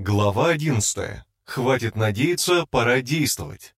Глава 11. Хватит надеяться, пора действовать.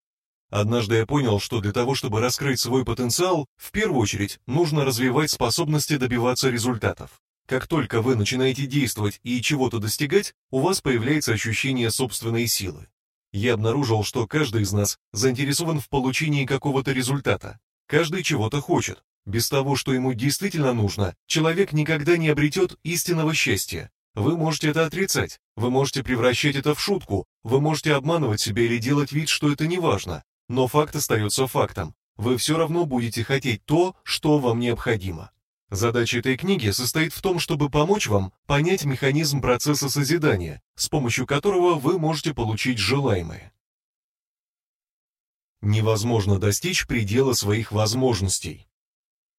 Однажды я понял, что для того, чтобы раскрыть свой потенциал, в первую очередь нужно развивать способности добиваться результатов. Как только вы начинаете действовать и чего-то достигать, у вас появляется ощущение собственной силы. Я обнаружил, что каждый из нас заинтересован в получении какого-то результата. Каждый чего-то хочет. Без того, что ему действительно нужно, человек никогда не обретет истинного счастья, вы можете это отрицать, вы можете превращать это в шутку, вы можете обманывать себя или делать вид, что это не важно, но факт остается фактом. Вы все равно будете хотеть то, что вам необходимо. Задача этой книги состоит в том, чтобы помочь вам понять механизм процесса созидания, с помощью которого вы можете получить желаемое. Невозможно достичь предела своих возможностей.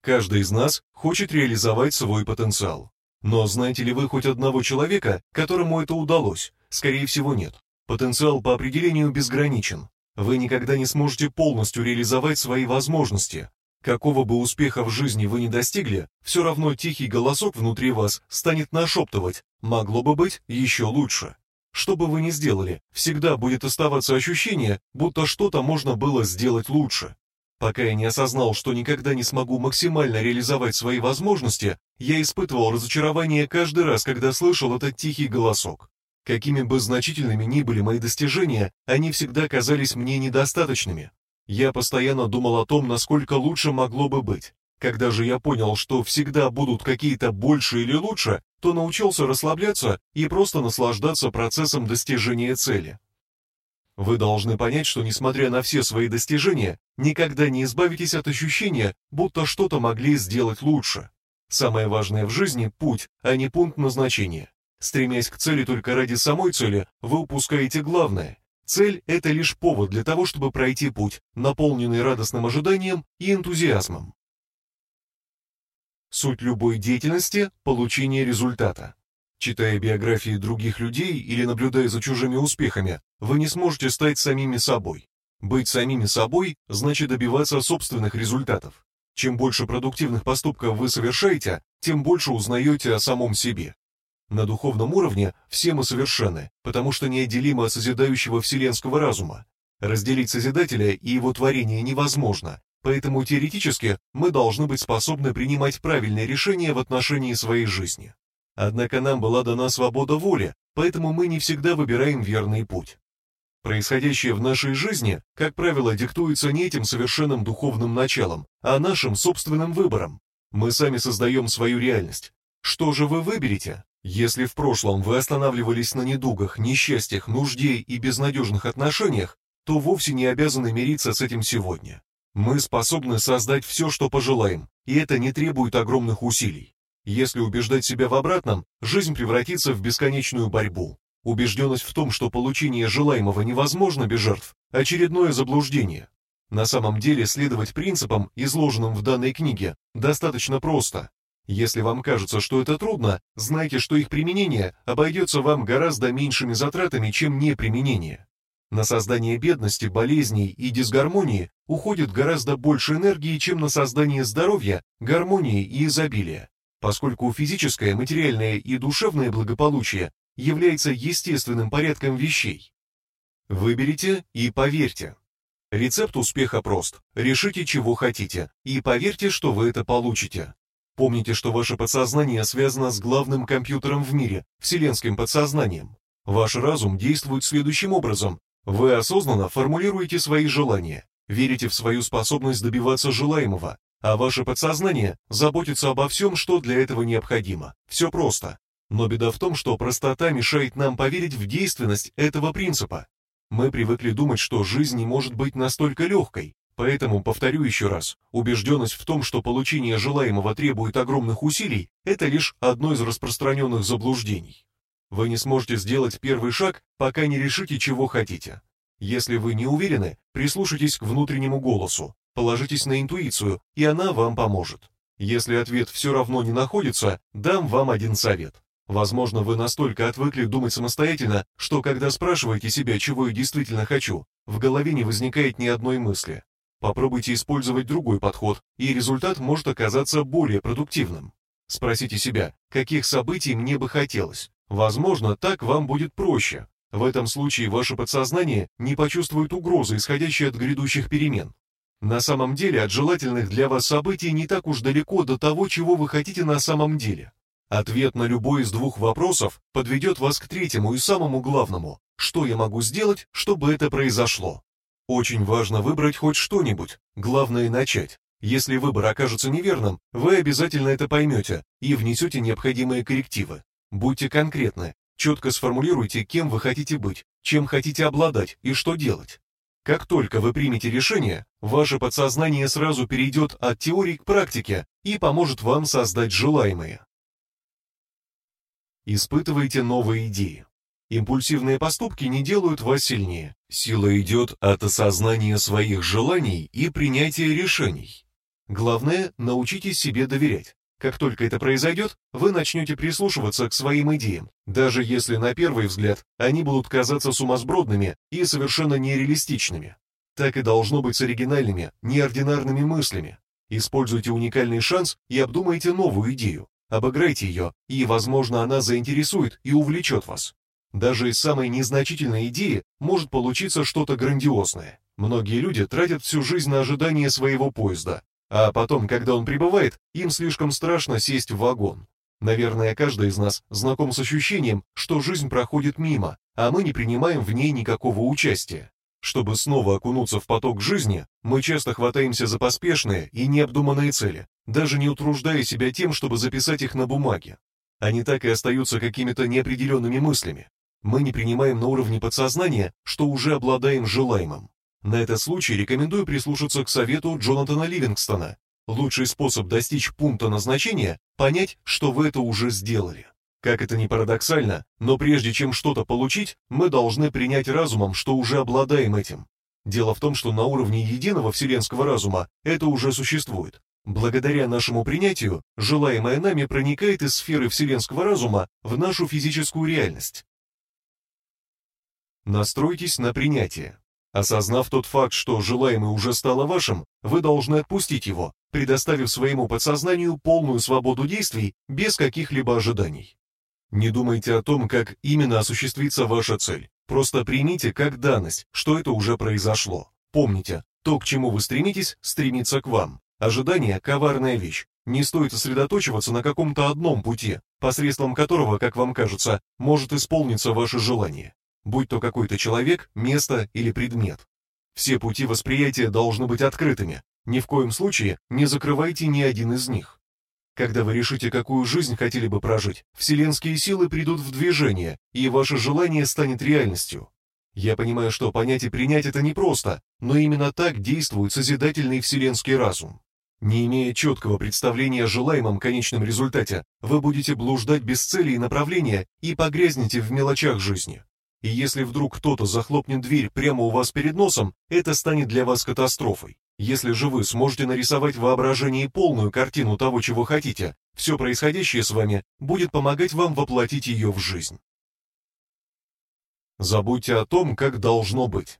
Каждый из нас хочет реализовать свой потенциал. Но знаете ли вы хоть одного человека, которому это удалось? Скорее всего, нет. Потенциал по определению безграничен. Вы никогда не сможете полностью реализовать свои возможности. Какого бы успеха в жизни вы не достигли, все равно тихий голосок внутри вас станет нашептывать «могло бы быть еще лучше». Что бы вы ни сделали, всегда будет оставаться ощущение, будто что-то можно было сделать лучше. Пока я не осознал, что никогда не смогу максимально реализовать свои возможности, я испытывал разочарование каждый раз, когда слышал этот тихий голосок. Какими бы значительными ни были мои достижения, они всегда казались мне недостаточными. Я постоянно думал о том, насколько лучше могло бы быть. Когда же я понял, что всегда будут какие-то больше или лучше, то научился расслабляться и просто наслаждаться процессом достижения цели. Вы должны понять, что несмотря на все свои достижения, никогда не избавитесь от ощущения, будто что-то могли сделать лучше. Самое важное в жизни – путь, а не пункт назначения. Стремясь к цели только ради самой цели, вы упускаете главное. Цель – это лишь повод для того, чтобы пройти путь, наполненный радостным ожиданием и энтузиазмом. Суть любой деятельности – получение результата. Читая биографии других людей или наблюдая за чужими успехами, вы не сможете стать самими собой. Быть самими собой значит добиваться собственных результатов. Чем больше продуктивных поступков вы совершаете, тем больше узнаете о самом себе. На духовном уровне все мы совершенны, потому что неотделимы от созидающего вселенского разума. Разделить Созидателя и его творение невозможно, поэтому теоретически мы должны быть способны принимать правильные решения в отношении своей жизни. Однако нам была дана свобода воли, поэтому мы не всегда выбираем верный путь. Происходящее в нашей жизни, как правило, диктуется не этим совершенным духовным началом, а нашим собственным выбором. Мы сами создаем свою реальность. Что же вы выберете? Если в прошлом вы останавливались на недугах, несчастьях, нужде и безнадежных отношениях, то вовсе не обязаны мириться с этим сегодня. Мы способны создать все, что пожелаем, и это не требует огромных усилий. Если убеждать себя в обратном, жизнь превратится в бесконечную борьбу. Убежденность в том, что получение желаемого невозможно без жертв – очередное заблуждение. На самом деле следовать принципам, изложенным в данной книге, достаточно просто. Если вам кажется, что это трудно, знайте, что их применение обойдется вам гораздо меньшими затратами, чем неприменение. На создание бедности, болезней и дисгармонии уходит гораздо больше энергии, чем на создание здоровья, гармонии и изобилия поскольку физическое, материальное и душевное благополучие является естественным порядком вещей. Выберите и поверьте. Рецепт успеха прост. Решите, чего хотите, и поверьте, что вы это получите. Помните, что ваше подсознание связано с главным компьютером в мире, вселенским подсознанием. Ваш разум действует следующим образом. Вы осознанно формулируете свои желания, верите в свою способность добиваться желаемого, а ваше подсознание заботится обо всем, что для этого необходимо. Все просто. Но беда в том, что простота мешает нам поверить в действенность этого принципа. Мы привыкли думать, что жизнь не может быть настолько легкой. Поэтому, повторю еще раз, убежденность в том, что получение желаемого требует огромных усилий, это лишь одно из распространенных заблуждений. Вы не сможете сделать первый шаг, пока не решите, чего хотите. Если вы не уверены, прислушайтесь к внутреннему голосу, Положитесь на интуицию, и она вам поможет. Если ответ все равно не находится, дам вам один совет. Возможно, вы настолько отвыкли думать самостоятельно, что когда спрашиваете себя, чего я действительно хочу, в голове не возникает ни одной мысли. Попробуйте использовать другой подход, и результат может оказаться более продуктивным. Спросите себя, каких событий мне бы хотелось. Возможно, так вам будет проще. В этом случае ваше подсознание не почувствует угрозы, исходящей от грядущих перемен. На самом деле от желательных для вас событий не так уж далеко до того, чего вы хотите на самом деле. Ответ на любой из двух вопросов подведет вас к третьему и самому главному. Что я могу сделать, чтобы это произошло? Очень важно выбрать хоть что-нибудь, главное начать. Если выбор окажется неверным, вы обязательно это поймете и внесете необходимые коррективы. Будьте конкретны, четко сформулируйте, кем вы хотите быть, чем хотите обладать и что делать. Как только вы примете решение, ваше подсознание сразу перейдет от теории к практике и поможет вам создать желаемое. Испытывайте новые идеи. Импульсивные поступки не делают вас сильнее. Сила идет от осознания своих желаний и принятия решений. Главное, научитесь себе доверять. Как только это произойдет, вы начнете прислушиваться к своим идеям, даже если на первый взгляд они будут казаться сумасбродными и совершенно нереалистичными. Так и должно быть с оригинальными, неординарными мыслями. Используйте уникальный шанс и обдумайте новую идею. Обыграйте ее, и, возможно, она заинтересует и увлечет вас. Даже из самой незначительной идеи может получиться что-то грандиозное. Многие люди тратят всю жизнь на ожидание своего поезда, а потом, когда он прибывает, им слишком страшно сесть в вагон. Наверное, каждый из нас знаком с ощущением, что жизнь проходит мимо, а мы не принимаем в ней никакого участия. Чтобы снова окунуться в поток жизни, мы часто хватаемся за поспешные и необдуманные цели, даже не утруждая себя тем, чтобы записать их на бумаге. Они так и остаются какими-то неопределенными мыслями. Мы не принимаем на уровне подсознания, что уже обладаем желаемым. На этот случай рекомендую прислушаться к совету Джонатана Ливингстона. Лучший способ достичь пункта назначения – понять, что вы это уже сделали. Как это ни парадоксально, но прежде чем что-то получить, мы должны принять разумом, что уже обладаем этим. Дело в том, что на уровне единого вселенского разума это уже существует. Благодаря нашему принятию, желаемое нами проникает из сферы вселенского разума в нашу физическую реальность. Настройтесь на принятие. Осознав тот факт, что желаемое уже стало вашим, вы должны отпустить его, предоставив своему подсознанию полную свободу действий без каких-либо ожиданий. Не думайте о том, как именно осуществится ваша цель. Просто примите как данность, что это уже произошло. Помните, то, к чему вы стремитесь, стремится к вам. Ожидание – коварная вещь. Не стоит сосредоточиваться на каком-то одном пути, посредством которого, как вам кажется, может исполниться ваше желание будь то какой-то человек, место или предмет. Все пути восприятия должны быть открытыми, ни в коем случае не закрывайте ни один из них. Когда вы решите, какую жизнь хотели бы прожить, вселенские силы придут в движение, и ваше желание станет реальностью. Я понимаю, что понять и принять это непросто, но именно так действует созидательный вселенский разум. Не имея четкого представления о желаемом конечном результате, вы будете блуждать без цели и направления и погрязнете в мелочах жизни. И если вдруг кто-то захлопнет дверь прямо у вас перед носом, это станет для вас катастрофой. Если же вы сможете нарисовать в воображении полную картину того, чего хотите, все происходящее с вами будет помогать вам воплотить ее в жизнь. Забудьте о том, как должно быть.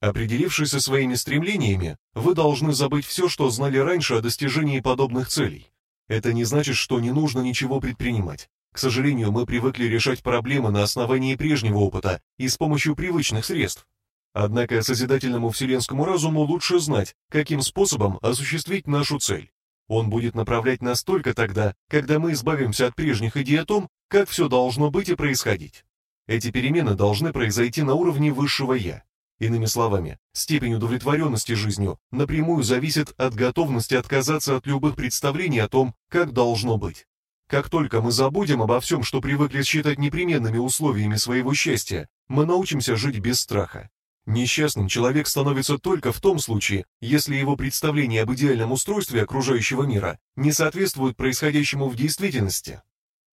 Определившись со своими стремлениями, вы должны забыть все, что знали раньше о достижении подобных целей. Это не значит, что не нужно ничего предпринимать. К сожалению, мы привыкли решать проблемы на основании прежнего опыта и с помощью привычных средств. Однако созидательному вселенскому разуму лучше знать, каким способом осуществить нашу цель. Он будет направлять нас только тогда, когда мы избавимся от прежних идей о том, как все должно быть и происходить. Эти перемены должны произойти на уровне высшего «я». Иными словами, степень удовлетворенности жизнью напрямую зависит от готовности отказаться от любых представлений о том, как должно быть. Как только мы забудем обо всем, что привыкли считать непременными условиями своего счастья, мы научимся жить без страха. Несчастным человек становится только в том случае, если его представление об идеальном устройстве окружающего мира не соответствует происходящему в действительности.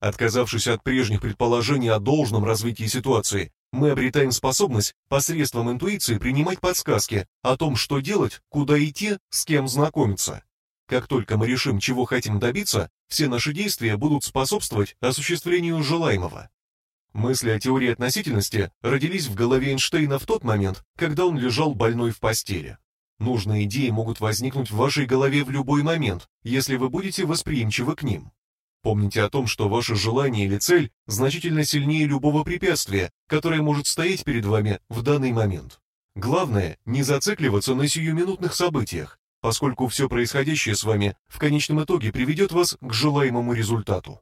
Отказавшись от прежних предположений о должном развитии ситуации, мы обретаем способность посредством интуиции принимать подсказки о том, что делать, куда идти, с кем знакомиться. Как только мы решим, чего хотим добиться, все наши действия будут способствовать осуществлению желаемого. Мысли о теории относительности родились в голове Эйнштейна в тот момент, когда он лежал больной в постели. Нужные идеи могут возникнуть в вашей голове в любой момент, если вы будете восприимчивы к ним. Помните о том, что ваше желание или цель значительно сильнее любого препятствия, которое может стоять перед вами в данный момент. Главное, не зацикливаться на сиюминутных событиях, поскольку все происходящее с вами в конечном итоге приведет вас к желаемому результату.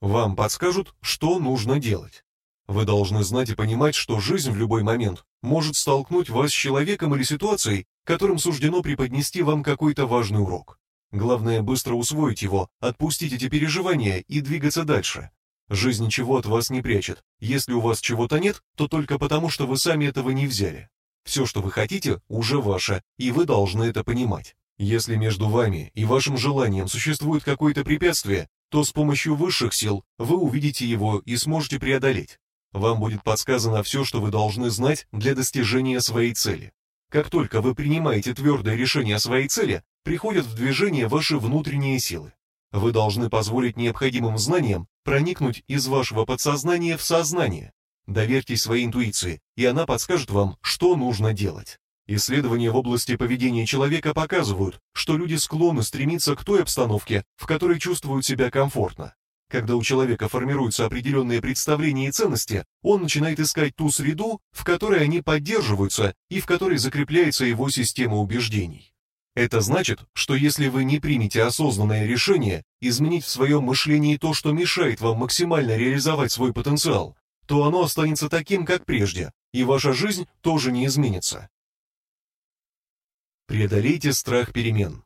Вам подскажут, что нужно делать. Вы должны знать и понимать, что жизнь в любой момент может столкнуть вас с человеком или ситуацией, которым суждено преподнести вам какой-то важный урок. Главное быстро усвоить его, отпустить эти переживания и двигаться дальше. Жизнь ничего от вас не прячет. Если у вас чего-то нет, то только потому, что вы сами этого не взяли. Все, что вы хотите, уже ваше, и вы должны это понимать. Если между вами и вашим желанием существует какое-то препятствие, то с помощью высших сил вы увидите его и сможете преодолеть. Вам будет подсказано все, что вы должны знать для достижения своей цели. Как только вы принимаете твердое решение о своей цели, приходят в движение ваши внутренние силы. Вы должны позволить необходимым знаниям проникнуть из вашего подсознания в сознание. Доверьтесь своей интуиции, и она подскажет вам, что нужно делать. Исследования в области поведения человека показывают, что люди склонны стремиться к той обстановке, в которой чувствуют себя комфортно. Когда у человека формируются определенные представления и ценности, он начинает искать ту среду, в которой они поддерживаются и в которой закрепляется его система убеждений. Это значит, что если вы не примете осознанное решение изменить в своем мышлении то, что мешает вам максимально реализовать свой потенциал, то оно останется таким, как прежде, и ваша жизнь тоже не изменится. Преодолейте страх перемен.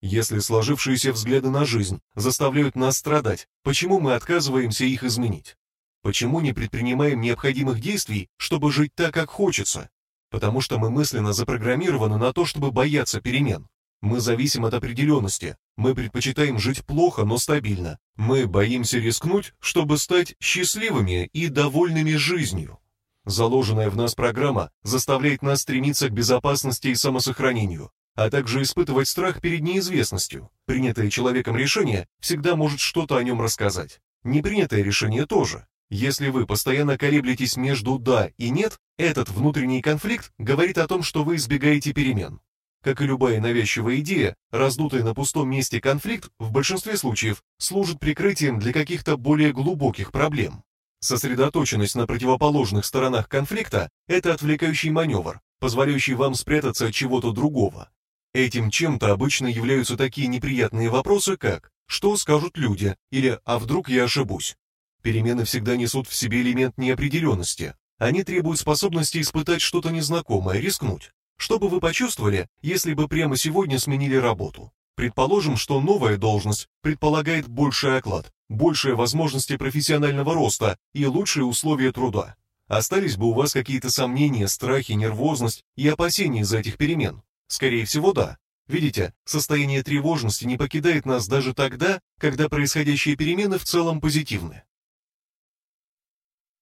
Если сложившиеся взгляды на жизнь заставляют нас страдать, почему мы отказываемся их изменить? Почему не предпринимаем необходимых действий, чтобы жить так, как хочется? Потому что мы мысленно запрограммированы на то, чтобы бояться перемен. Мы зависим от определенности. Мы предпочитаем жить плохо, но стабильно. Мы боимся рискнуть, чтобы стать счастливыми и довольными жизнью. Заложенная в нас программа заставляет нас стремиться к безопасности и самосохранению, а также испытывать страх перед неизвестностью. Принятое человеком решение всегда может что-то о нем рассказать. Непринятое решение тоже. Если вы постоянно колеблетесь между «да» и «нет», этот внутренний конфликт говорит о том, что вы избегаете перемен. Как и любая навязчивая идея, раздутый на пустом месте конфликт в большинстве случаев служит прикрытием для каких-то более глубоких проблем. Сосредоточенность на противоположных сторонах конфликта – это отвлекающий маневр, позволяющий вам спрятаться от чего-то другого. Этим чем-то обычно являются такие неприятные вопросы, как «что скажут люди?» или «а вдруг я ошибусь?». Перемены всегда несут в себе элемент неопределенности. Они требуют способности испытать что-то незнакомое, рискнуть. Что бы вы почувствовали, если бы прямо сегодня сменили работу? Предположим, что новая должность предполагает больший оклад, большие возможности профессионального роста и лучшие условия труда. Остались бы у вас какие-то сомнения, страхи, нервозность и опасения из-за этих перемен? Скорее всего, да. Видите, состояние тревожности не покидает нас даже тогда, когда происходящие перемены в целом позитивны.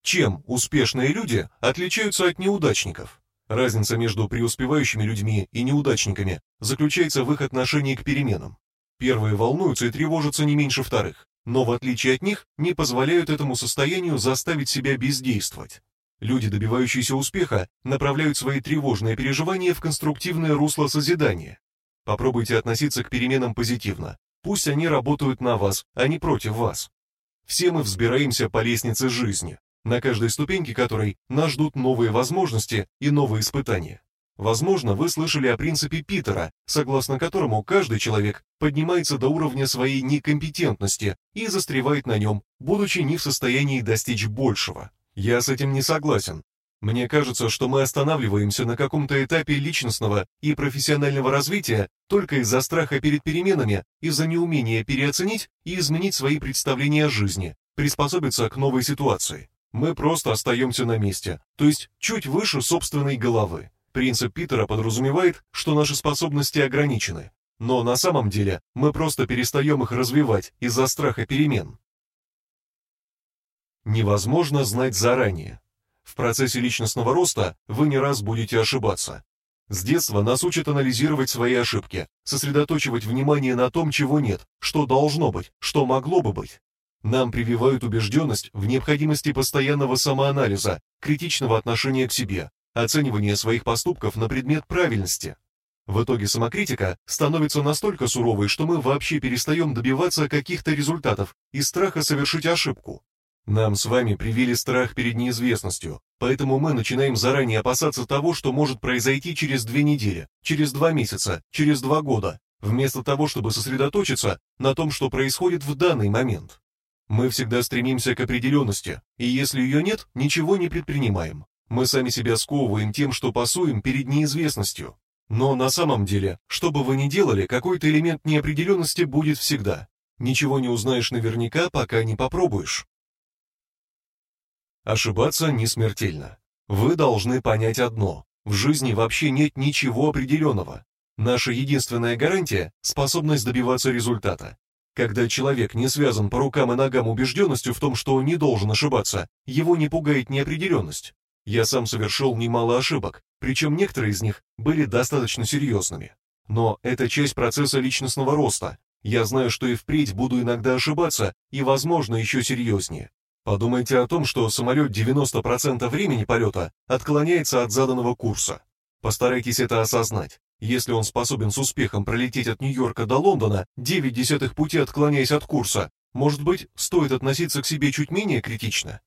Чем успешные люди отличаются от неудачников? Разница между преуспевающими людьми и неудачниками заключается в их отношении к переменам. Первые волнуются и тревожатся не меньше вторых, но в отличие от них не позволяют этому состоянию заставить себя бездействовать. Люди, добивающиеся успеха, направляют свои тревожные переживания в конструктивное русло созидания. Попробуйте относиться к переменам позитивно. Пусть они работают на вас, а не против вас. Все мы взбираемся по лестнице жизни, на каждой ступеньке которой нас ждут новые возможности и новые испытания. Возможно, вы слышали о принципе Питера, согласно которому каждый человек поднимается до уровня своей некомпетентности и застревает на нем, будучи не в состоянии достичь большего. Я с этим не согласен. Мне кажется, что мы останавливаемся на каком-то этапе личностного и профессионального развития только из-за страха перед переменами, из-за неумения переоценить и изменить свои представления о жизни, приспособиться к новой ситуации. Мы просто остаемся на месте, то есть чуть выше собственной головы. Принцип Питера подразумевает, что наши способности ограничены, но на самом деле мы просто перестаем их развивать из-за страха перемен невозможно знать заранее. В процессе личностного роста вы не раз будете ошибаться. С детства нас учат анализировать свои ошибки, сосредоточивать внимание на том, чего нет, что должно быть, что могло бы быть. Нам прививают убежденность в необходимости постоянного самоанализа, критичного отношения к себе, оценивания своих поступков на предмет правильности. В итоге самокритика становится настолько суровой, что мы вообще перестаем добиваться каких-то результатов из страха совершить ошибку. Нам с вами привили страх перед неизвестностью, поэтому мы начинаем заранее опасаться того, что может произойти через две недели, через два месяца, через два года, вместо того, чтобы сосредоточиться на том, что происходит в данный момент. Мы всегда стремимся к определенности, и если ее нет, ничего не предпринимаем. Мы сами себя сковываем тем, что пасуем перед неизвестностью. Но на самом деле, что бы вы ни делали, какой-то элемент неопределенности будет всегда. Ничего не узнаешь наверняка, пока не попробуешь. Ошибаться не смертельно. Вы должны понять одно. В жизни вообще нет ничего определенного. Наша единственная гарантия – способность добиваться результата. Когда человек не связан по рукам и ногам убежденностью в том, что он не должен ошибаться, его не пугает неопределенность. Я сам совершил немало ошибок, причем некоторые из них были достаточно серьезными. Но это часть процесса личностного роста. Я знаю, что и впредь буду иногда ошибаться, и, возможно, еще серьезнее. Подумайте о том, что самолет 90% времени полета отклоняется от заданного курса. Постарайтесь это осознать. Если он способен с успехом пролететь от Нью-Йорка до Лондона 9 десятых пути отклоняясь от курса, может быть, стоит относиться к себе чуть менее критично?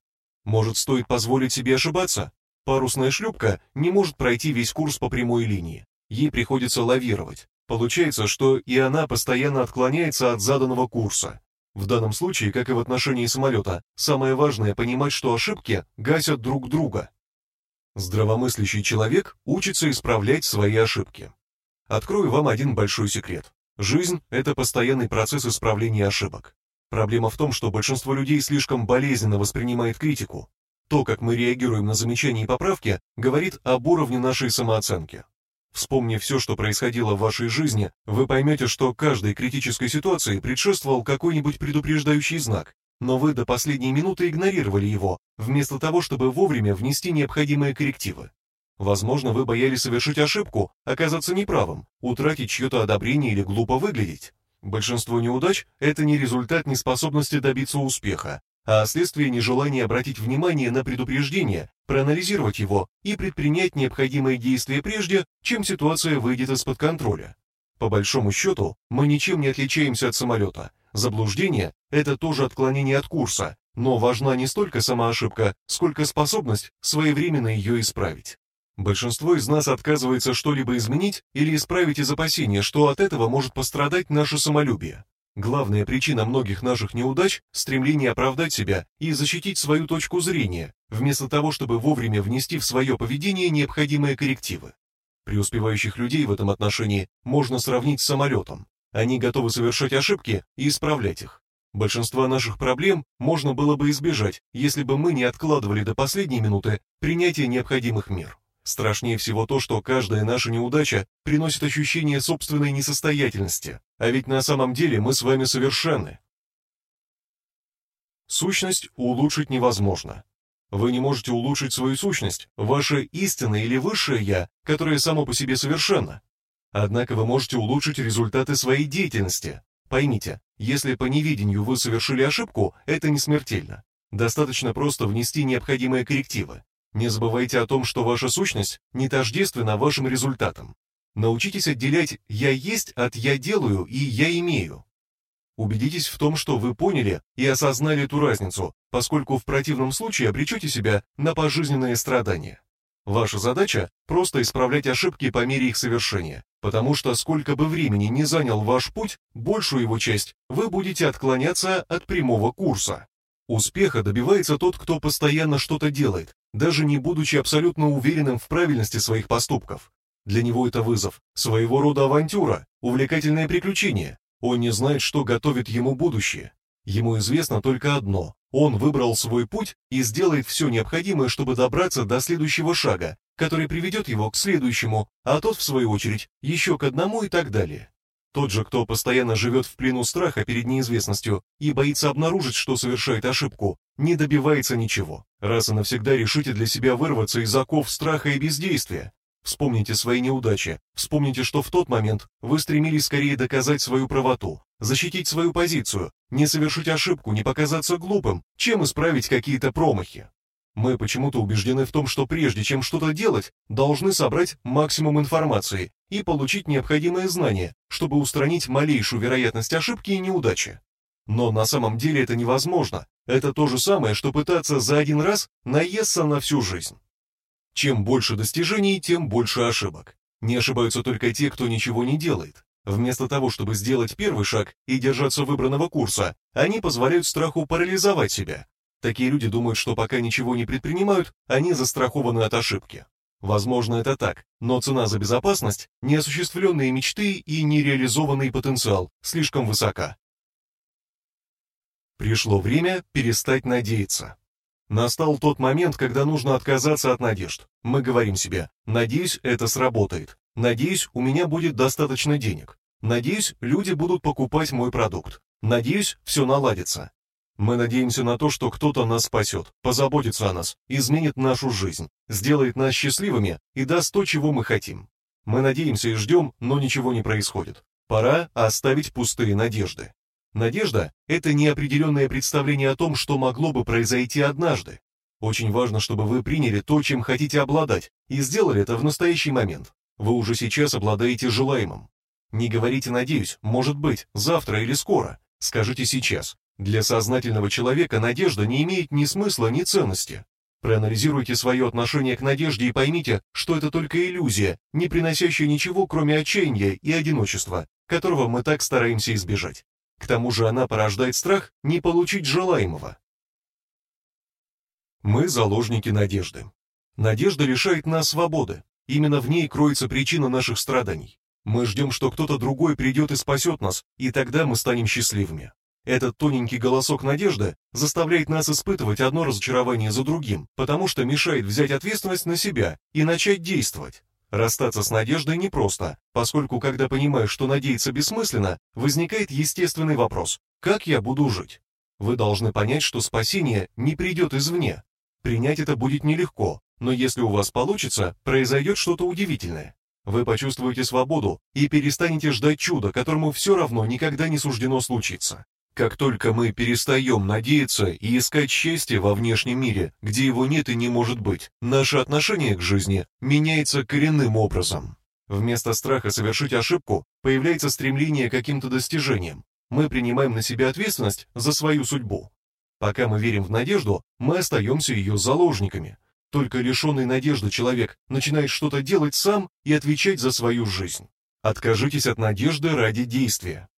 Может, стоит позволить себе ошибаться? Парусная шлюпка не может пройти весь курс по прямой линии. Ей приходится лавировать. Получается, что и она постоянно отклоняется от заданного курса. В данном случае, как и в отношении самолета, самое важное понимать, что ошибки гасят друг друга. Здравомыслящий человек учится исправлять свои ошибки. Открою вам один большой секрет. Жизнь – это постоянный процесс исправления ошибок. Проблема в том, что большинство людей слишком болезненно воспринимает критику. То, как мы реагируем на замечания и поправки, говорит об уровне нашей самооценки. Вспомнив все, что происходило в вашей жизни, вы поймете, что каждой критической ситуации предшествовал какой-нибудь предупреждающий знак, но вы до последней минуты игнорировали его, вместо того, чтобы вовремя внести необходимые коррективы. Возможно, вы боялись совершить ошибку, оказаться неправым, утратить чье-то одобрение или глупо выглядеть. Большинство неудач – это не результат неспособности добиться успеха, а следствие нежелания обратить внимание на предупреждение, проанализировать его и предпринять необходимые действия прежде, чем ситуация выйдет из-под контроля. По большому счету, мы ничем не отличаемся от самолета. Заблуждение – это тоже отклонение от курса, но важна не столько сама ошибка, сколько способность своевременно ее исправить. Большинство из нас отказывается что-либо изменить или исправить из опасения, что от этого может пострадать наше самолюбие. Главная причина многих наших неудач – стремление оправдать себя и защитить свою точку зрения, вместо того, чтобы вовремя внести в свое поведение необходимые коррективы. Преуспевающих людей в этом отношении можно сравнить с самолетом. Они готовы совершать ошибки и исправлять их. Большинство наших проблем можно было бы избежать, если бы мы не откладывали до последней минуты принятия необходимых мер. Страшнее всего то, что каждая наша неудача приносит ощущение собственной несостоятельности, а ведь на самом деле мы с вами совершенны. Сущность улучшить невозможно. Вы не можете улучшить свою сущность, ваше истинное или высшее «я», которое само по себе совершенно. Однако вы можете улучшить результаты своей деятельности. Поймите, если по невидению вы совершили ошибку, это не смертельно. Достаточно просто внести необходимые коррективы. Не забывайте о том, что ваша сущность не тождественна вашим результатам. Научитесь отделять «я есть» от «я делаю» и «я имею». Убедитесь в том, что вы поняли и осознали эту разницу, поскольку в противном случае обречете себя на пожизненные страдания. Ваша задача – просто исправлять ошибки по мере их совершения, потому что сколько бы времени не занял ваш путь, большую его часть вы будете отклоняться от прямого курса. Успеха добивается тот, кто постоянно что-то делает, даже не будучи абсолютно уверенным в правильности своих поступков. Для него это вызов, своего рода авантюра, увлекательное приключение. Он не знает, что готовит ему будущее. Ему известно только одно – он выбрал свой путь и сделает все необходимое, чтобы добраться до следующего шага, который приведет его к следующему, а тот, в свою очередь, еще к одному и так далее. Тот же, кто постоянно живет в плену страха перед неизвестностью и боится обнаружить, что совершает ошибку, не добивается ничего. Раз и навсегда решите для себя вырваться из оков страха и бездействия. Вспомните свои неудачи, вспомните, что в тот момент вы стремились скорее доказать свою правоту, защитить свою позицию, не совершить ошибку, не показаться глупым, чем исправить какие-то промахи. Мы почему-то убеждены в том, что прежде чем что-то делать, должны собрать максимум информации и получить необходимые знания, чтобы устранить малейшую вероятность ошибки и неудачи. Но на самом деле это невозможно. Это то же самое, что пытаться за один раз наесться на всю жизнь. Чем больше достижений, тем больше ошибок. Не ошибаются только те, кто ничего не делает. Вместо того, чтобы сделать первый шаг и держаться выбранного курса, они позволяют страху парализовать себя. Такие люди думают, что пока ничего не предпринимают, они застрахованы от ошибки. Возможно, это так, но цена за безопасность, неосуществленные мечты и нереализованный потенциал слишком высока. Пришло время перестать надеяться. Настал тот момент, когда нужно отказаться от надежд. Мы говорим себе, надеюсь, это сработает. Надеюсь, у меня будет достаточно денег. Надеюсь, люди будут покупать мой продукт. Надеюсь, все наладится. Мы надеемся на то, что кто-то нас спасет, позаботится о нас, изменит нашу жизнь, сделает нас счастливыми и даст то, чего мы хотим. Мы надеемся и ждем, но ничего не происходит. Пора оставить пустые надежды. Надежда – это неопределенное представление о том, что могло бы произойти однажды. Очень важно, чтобы вы приняли то, чем хотите обладать, и сделали это в настоящий момент. Вы уже сейчас обладаете желаемым. Не говорите «надеюсь», «может быть», «завтра» или «скоро». Скажите «сейчас». Для сознательного человека надежда не имеет ни смысла, ни ценности. Проанализируйте свое отношение к надежде и поймите, что это только иллюзия, не приносящая ничего, кроме отчаяния и одиночества, которого мы так стараемся избежать. К тому же она порождает страх не получить желаемого. Мы заложники надежды. Надежда лишает нас свободы. Именно в ней кроется причина наших страданий. Мы ждем, что кто-то другой придет и спасет нас, и тогда мы станем счастливыми. Этот тоненький голосок надежды заставляет нас испытывать одно разочарование за другим, потому что мешает взять ответственность на себя и начать действовать. Расстаться с надеждой непросто, поскольку когда понимаешь, что надеяться бессмысленно, возникает естественный вопрос «как я буду жить?». Вы должны понять, что спасение не придет извне. Принять это будет нелегко, но если у вас получится, произойдет что-то удивительное. Вы почувствуете свободу и перестанете ждать чуда, которому все равно никогда не суждено случиться. Как только мы перестаем надеяться и искать счастье во внешнем мире, где его нет и не может быть, наше отношение к жизни меняется коренным образом. Вместо страха совершить ошибку появляется стремление к каким-то достижениям. Мы принимаем на себя ответственность за свою судьбу. Пока мы верим в надежду, мы остаемся ее заложниками. Только лишенный надежды человек начинает что-то делать сам и отвечать за свою жизнь. Откажитесь от надежды ради действия.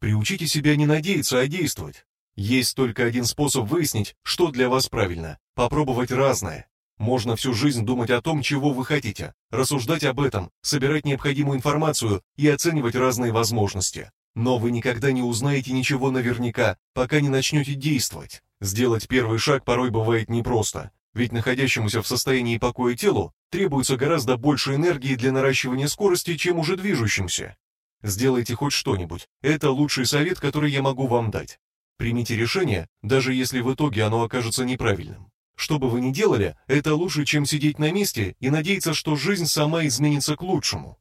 Приучите себя не надеяться, а действовать. Есть только один способ выяснить, что для вас правильно – попробовать разное. Можно всю жизнь думать о том, чего вы хотите, рассуждать об этом, собирать необходимую информацию и оценивать разные возможности. Но вы никогда не узнаете ничего наверняка, пока не начнете действовать. Сделать первый шаг порой бывает непросто, ведь находящемуся в состоянии покоя телу требуется гораздо больше энергии для наращивания скорости, чем уже движущимся. Сделайте хоть что-нибудь. Это лучший совет, который я могу вам дать. Примите решение, даже если в итоге оно окажется неправильным. Что бы вы ни делали, это лучше, чем сидеть на месте и надеяться, что жизнь сама изменится к лучшему.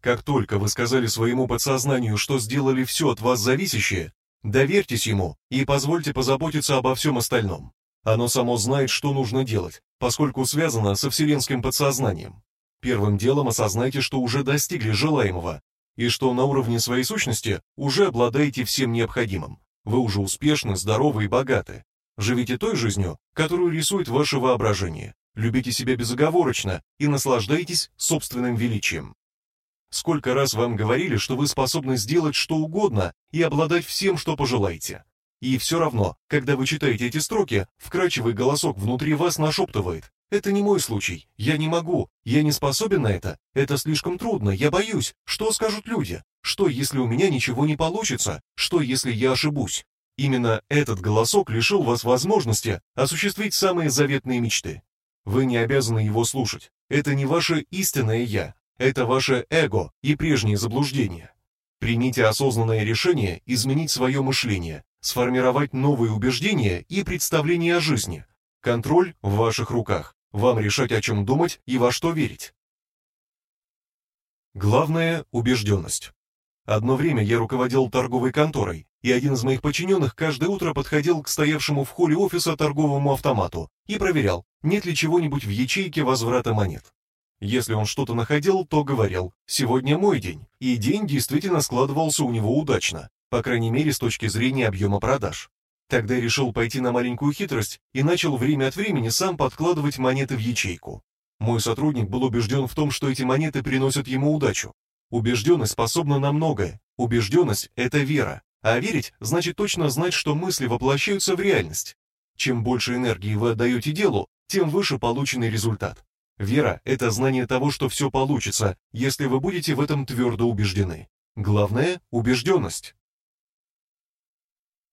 Как только вы сказали своему подсознанию, что сделали все от вас зависящее, доверьтесь ему и позвольте позаботиться обо всем остальном. Оно само знает, что нужно делать, поскольку связано со вселенским подсознанием. Первым делом осознайте, что уже достигли желаемого, и что на уровне своей сущности уже обладаете всем необходимым. Вы уже успешны, здоровы и богаты. Живите той жизнью, которую рисует ваше воображение. Любите себя безоговорочно и наслаждайтесь собственным величием. Сколько раз вам говорили, что вы способны сделать что угодно и обладать всем, что пожелаете. И все равно, когда вы читаете эти строки, вкрадчивый голосок внутри вас нашептывает это не мой случай. Я не могу. Я не способен на это. Это слишком трудно. Я боюсь. Что скажут люди? Что, если у меня ничего не получится? Что, если я ошибусь? Именно этот голосок лишил вас возможности осуществить самые заветные мечты. Вы не обязаны его слушать. Это не ваше истинное «я». Это ваше эго и прежние заблуждения. Примите осознанное решение изменить свое мышление, сформировать новые убеждения и представления о жизни. Контроль в ваших руках. Вам решать, о чем думать и во что верить. Главное – убежденность. Одно время я руководил торговой конторой, и один из моих подчиненных каждое утро подходил к стоявшему в холле офиса торговому автомату и проверял, нет ли чего-нибудь в ячейке возврата монет. Если он что-то находил, то говорил «сегодня мой день», и день действительно складывался у него удачно, по крайней мере с точки зрения объема продаж. Тогда решил пойти на маленькую хитрость и начал время от времени сам подкладывать монеты в ячейку. Мой сотрудник был убежден в том, что эти монеты приносят ему удачу. Убежденность способна на многое. Убежденность – это вера. А верить значит точно знать, что мысли воплощаются в реальность. Чем больше энергии вы отдаете делу, тем выше полученный результат. Вера – это знание того, что все получится, если вы будете в этом твердо убеждены. Главное – убежденность.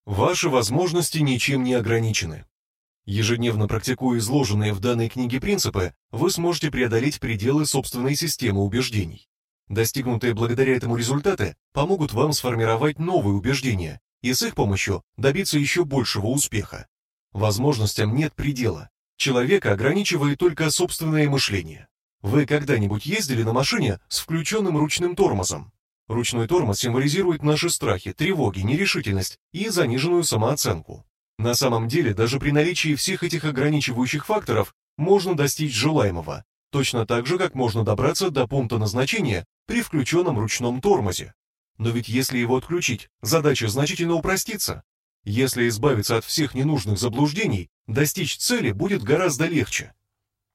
Ваши возможности ничем не ограничены. Ежедневно практикуя изложенные в данной книге принципы, вы сможете преодолеть пределы собственной системы убеждений. Достигнутые благодаря этому результаты помогут вам сформировать новые убеждения и с их помощью добиться еще большего успеха. Возможностям нет предела. Человека ограничивает только собственное мышление. Вы когда-нибудь ездили на машине с включенным ручным тормозом? Ручной тормоз символизирует наши страхи, тревоги, нерешительность и заниженную самооценку. На самом деле, даже при наличии всех этих ограничивающих факторов можно достичь желаемого, точно так же, как можно добраться до пункта назначения при включенном ручном тормозе. Но ведь если его отключить, задача значительно упростится. Если избавиться от всех ненужных заблуждений, достичь цели будет гораздо легче.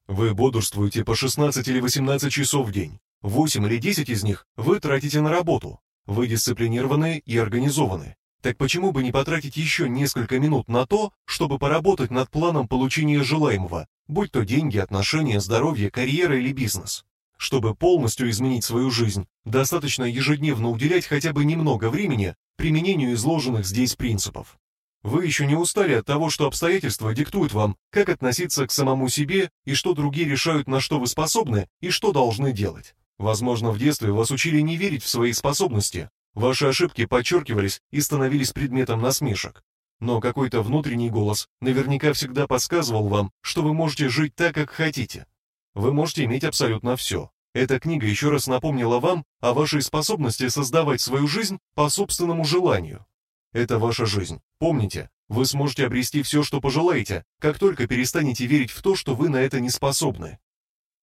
Вы бодрствуете по 16 или 18 часов в день, 8 или 10 из них вы тратите на работу. Вы дисциплинированы и организованы. Так почему бы не потратить еще несколько минут на то, чтобы поработать над планом получения желаемого, будь то деньги, отношения, здоровье, карьера или бизнес? Чтобы полностью изменить свою жизнь, достаточно ежедневно уделять хотя бы немного времени применению изложенных здесь принципов. Вы еще не устали от того, что обстоятельства диктуют вам, как относиться к самому себе и что другие решают, на что вы способны и что должны делать. Возможно, в детстве вас учили не верить в свои способности. Ваши ошибки подчеркивались и становились предметом насмешек. Но какой-то внутренний голос наверняка всегда подсказывал вам, что вы можете жить так, как хотите. Вы можете иметь абсолютно все. Эта книга еще раз напомнила вам о вашей способности создавать свою жизнь по собственному желанию. Это ваша жизнь. Помните, вы сможете обрести все, что пожелаете, как только перестанете верить в то, что вы на это не способны.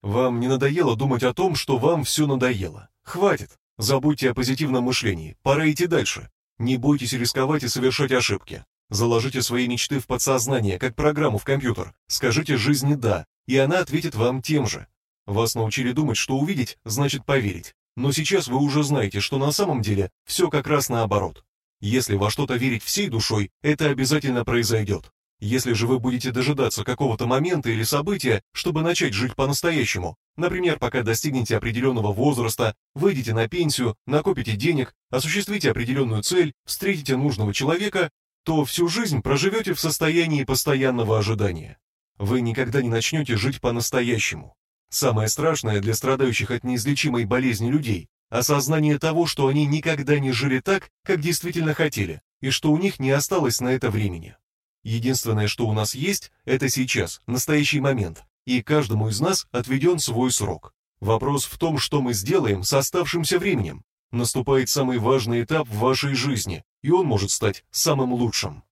Вам не надоело думать о том, что вам все надоело? Хватит. Забудьте о позитивном мышлении. Пора идти дальше. Не бойтесь рисковать и совершать ошибки. Заложите свои мечты в подсознание, как программу в компьютер. Скажите жизни «да», и она ответит вам тем же. Вас научили думать, что увидеть значит поверить. Но сейчас вы уже знаете, что на самом деле все как раз наоборот. Если во что-то верить всей душой, это обязательно произойдет. Если же вы будете дожидаться какого-то момента или события, чтобы начать жить по-настоящему, например, пока достигнете определенного возраста, выйдете на пенсию, накопите денег, осуществите определенную цель, встретите нужного человека, то всю жизнь проживете в состоянии постоянного ожидания. Вы никогда не начнете жить по-настоящему. Самое страшное для страдающих от неизлечимой болезни людей – осознание того, что они никогда не жили так, как действительно хотели, и что у них не осталось на это времени. Единственное, что у нас есть, это сейчас, настоящий момент, и каждому из нас отведен свой срок. Вопрос в том, что мы сделаем с оставшимся временем. Наступает самый важный этап в вашей жизни, и он может стать самым лучшим.